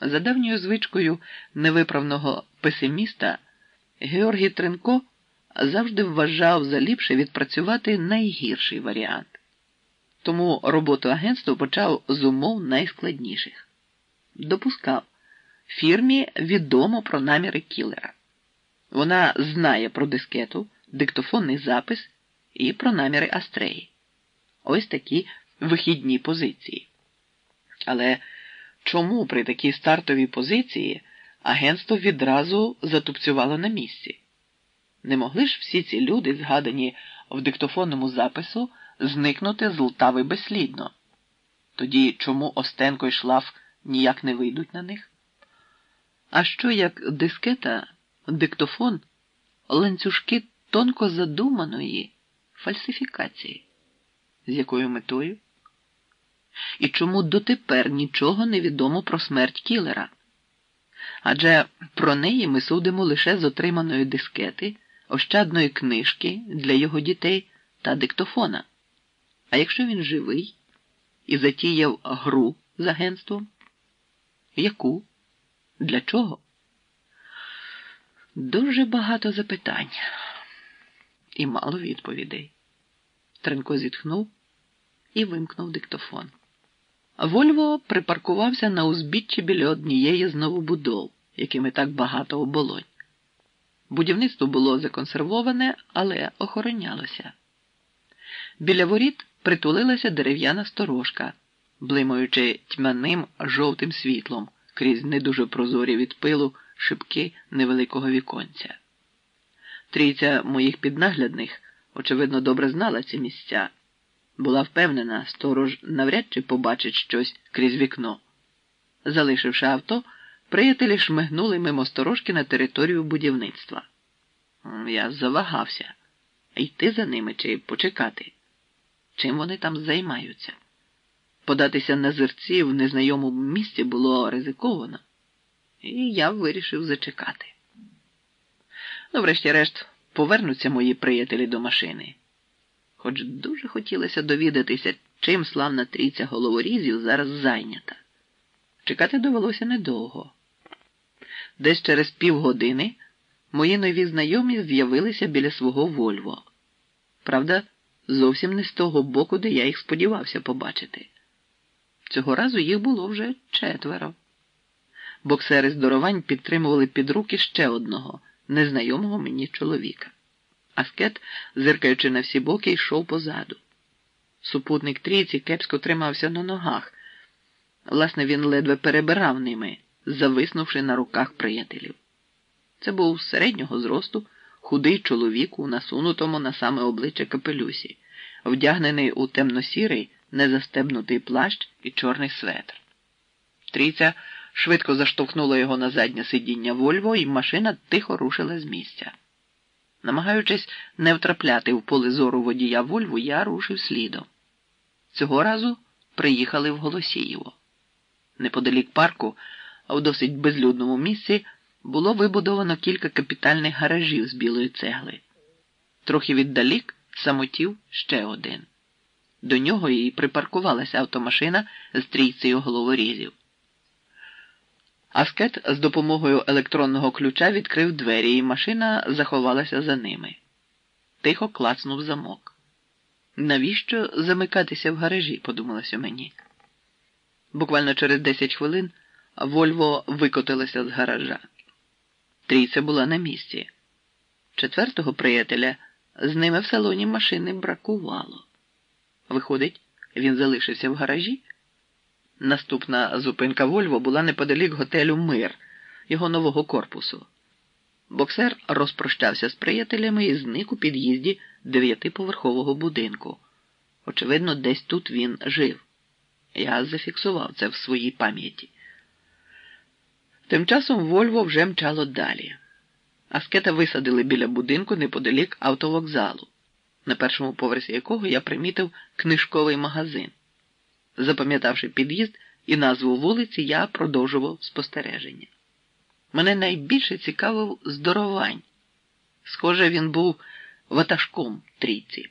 За давньою звичкою невиправного песиміста Георгій Тренко завжди вважав за ліпше відпрацювати найгірший варіант. Тому роботу агентства почав з умов найскладніших. Допускав, фірмі відомо про наміри кілера. Вона знає про дискету, диктофонний запис і про наміри Астреї. Ось такі вихідні позиції. Але чому при такій стартовій позиції агентство відразу затупцювало на місці? Не могли ж всі ці люди, згадані в диктофонному запису, зникнути з Лтави безслідно? Тоді чому Остенко і Шлаф ніяк не вийдуть на них? А що як дискета, диктофон, ланцюжки тонко задуманої фальсифікації? З якою метою? І чому дотепер нічого не відомо про смерть кілера? Адже про неї ми судимо лише з отриманої дискети, ощадної книжки для його дітей та диктофона. А якщо він живий і затіяв гру з агентством? Яку? Для чого? Дуже багато запитань і мало відповідей. Тренко зітхнув і вимкнув диктофон. Вольво припаркувався на узбіччі біля однієї з новобудов, якими так багато оболонь. Будівництво було законсервоване, але охоронялося. Біля воріт притулилася дерев'яна сторожка, блимаючи тьмяним жовтим світлом крізь не дуже прозорі від пилу шибки невеликого віконця. Трійця моїх піднаглядних, очевидно, добре знала ці місця. Була впевнена, сторож навряд чи побачить щось крізь вікно. Залишивши авто, приятелі шмигнули мимо сторожки на територію будівництва. Я завагався йти за ними чи почекати. Чим вони там займаються? Податися на зерці в незнайомому місці було ризиковано, і я вирішив зачекати. Ну, врешті-решт, повернуться мої приятелі до машини. Хоч дуже хотілося довідатися, чим славна трійця головорізів зараз зайнята. Чекати довелося недовго. Десь через півгодини мої нові знайомі з'явилися біля свого Вольво. Правда, зовсім не з того боку, де я їх сподівався побачити. Цього разу їх було вже четверо. Боксери здоровань підтримували під руки ще одного незнайомого мені чоловіка. Аскет, зиркаючи на всі боки, йшов позаду. Супутник трійці кепсько тримався на ногах. Власне, він ледве перебирав ними, зависнувши на руках приятелів. Це був середнього зросту худий чоловік у насунутому на саме обличчя капелюсі, вдягнений у темно-сірий, незастебнутий плащ і чорний светр. Трійця швидко заштовхнула його на заднє сидіння Вольво, і машина тихо рушила з місця. Намагаючись не втрапляти в поле зору водія Вольву, я рушив слідом. Цього разу приїхали в Голосіїво. Неподалік парку, а в досить безлюдному місці, було вибудовано кілька капітальних гаражів з білої цегли. Трохи віддалік самотів ще один. До нього і припаркувалася автомашина з трійцею головорізів. Аскет з допомогою електронного ключа відкрив двері, і машина заховалася за ними. Тихо клацнув замок. Навіщо замикатися в гаражі? подумалося мені. Буквально через 10 хвилин Вольво викотилася з гаража. Трійця була на місці. Четвертого приятеля з ними в салоні машини бракувало. Виходить, він залишився в гаражі. Наступна зупинка Вольво була неподалік готелю Мир, його нового корпусу. Боксер розпрощався з приятелями і зник у під'їзді дев'ятиповерхового будинку. Очевидно, десь тут він жив. Я зафіксував це в своїй пам'яті. Тим часом Вольво вже мчало далі. Аскета висадили біля будинку неподалік автовокзалу, на першому поверсі якого я примітив книжковий магазин. Запам'ятавши під'їзд і назву вулиці, я продовжував спостереження. Мене найбільше цікавив здоровань. Схоже, він був ватажком трійці.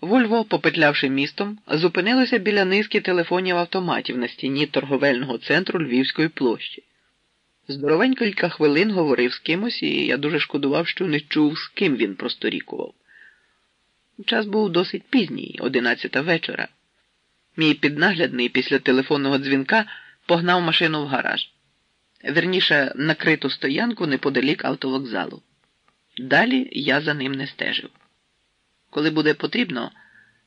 Вольво, попетлявши містом, зупинилося біля низки телефонів автоматів на стіні торговельного центру Львівської площі. Здоровенько кілька хвилин говорив з кимось, і я дуже шкодував, що не чув, з ким він просторікував. Час був досить пізній, одинадцята вечора. Мій піднаглядний після телефонного дзвінка погнав машину в гараж, верніше накриту стоянку неподалік автовокзалу. Далі я за ним не стежив. Коли буде потрібно,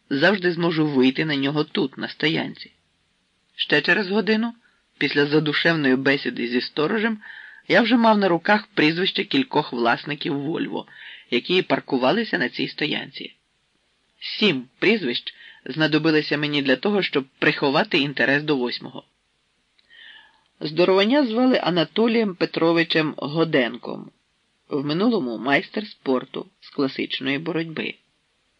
завжди зможу вийти на нього тут, на стоянці. Ще через годину, після задушевної бесіди зі сторожем, я вже мав на руках прізвище кількох власників Вольво, які паркувалися на цій стоянці. Сім прізвищ знадобилися мені для того, щоб приховати інтерес до восьмого. Здоровання звали Анатолієм Петровичем Годенком, в минулому майстер спорту з класичної боротьби.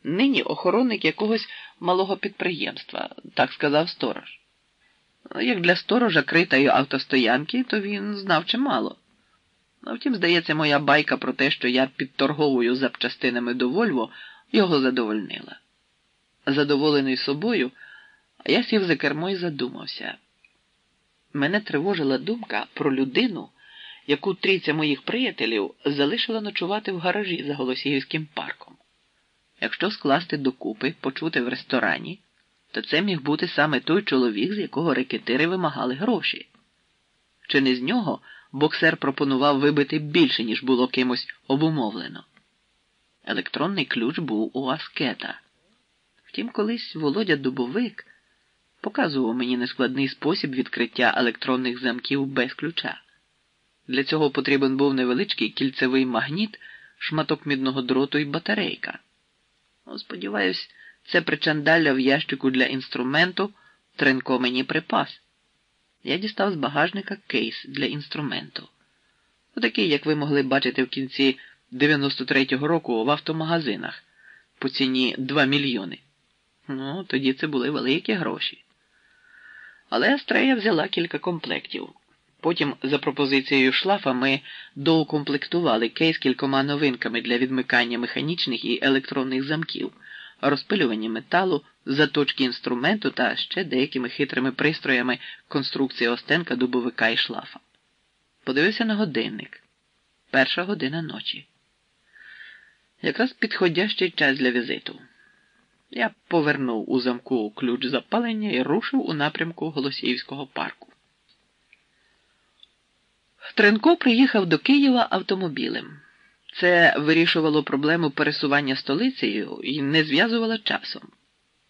Нині охоронник якогось малого підприємства, так сказав сторож. Як для сторожа критої автостоянки, то він знав чимало. А втім, здається, моя байка про те, що я підторговую запчастинами до Вольво, його задовольнила. Задоволений собою, я сів за кермо і задумався. Мене тривожила думка про людину, яку трійця моїх приятелів залишила ночувати в гаражі за Голосіївським парком. Якщо скласти докупи, почути в ресторані, то це міг бути саме той чоловік, з якого рекетири вимагали гроші. Чи не з нього боксер пропонував вибити більше, ніж було кимось обумовлено? Електронний ключ був у Аскета. Втім, колись Володя Дубовик показував мені нескладний спосіб відкриття електронних замків без ключа. Для цього потрібен був невеличкий кільцевий магніт, шматок мідного дроту і батарейка. Ну, Сподіваюсь, це причандалля в ящику для інструменту Тренко мені припас. Я дістав з багажника кейс для інструменту. Отакий, як ви могли бачити в кінці 93-го року в автомагазинах по ціні 2 мільйони. Ну, тоді це були великі гроші. Але Астрея взяла кілька комплектів. Потім, за пропозицією шлафа, ми доукомплектували кейс кількома новинками для відмикання механічних і електронних замків, розпилювання металу, заточки інструменту та ще деякими хитрими пристроями конструкції остенка дубовика і шлафа. Подивився на годинник. Перша година ночі. Якраз підходящий час для візиту. Я повернув у замку ключ запалення і рушив у напрямку Голосіївського парку. Тренко приїхав до Києва автомобілем. Це вирішувало проблему пересування столицею і не зв'язувало часом.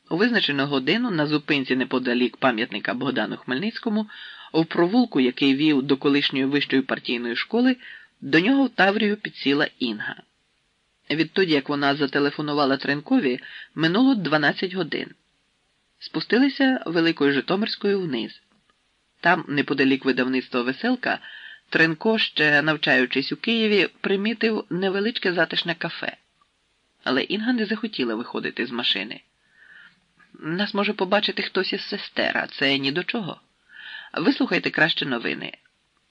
У визначену годину на зупинці неподалік пам'ятника Богдану Хмельницькому, у провулку, який вів до колишньої вищої партійної школи, до нього в Таврію підсіла Інга. Відтоді, як вона зателефонувала Тренкові, минуло 12 годин. Спустилися Великою Житомирською вниз. Там, неподалік видавництва Веселка, Тренко, ще навчаючись у Києві, примітив невеличке затишне кафе. Але Інга не захотіла виходити з машини. Нас може побачити хтось із сестер, а це ні до чого. Вислухайте краще новини,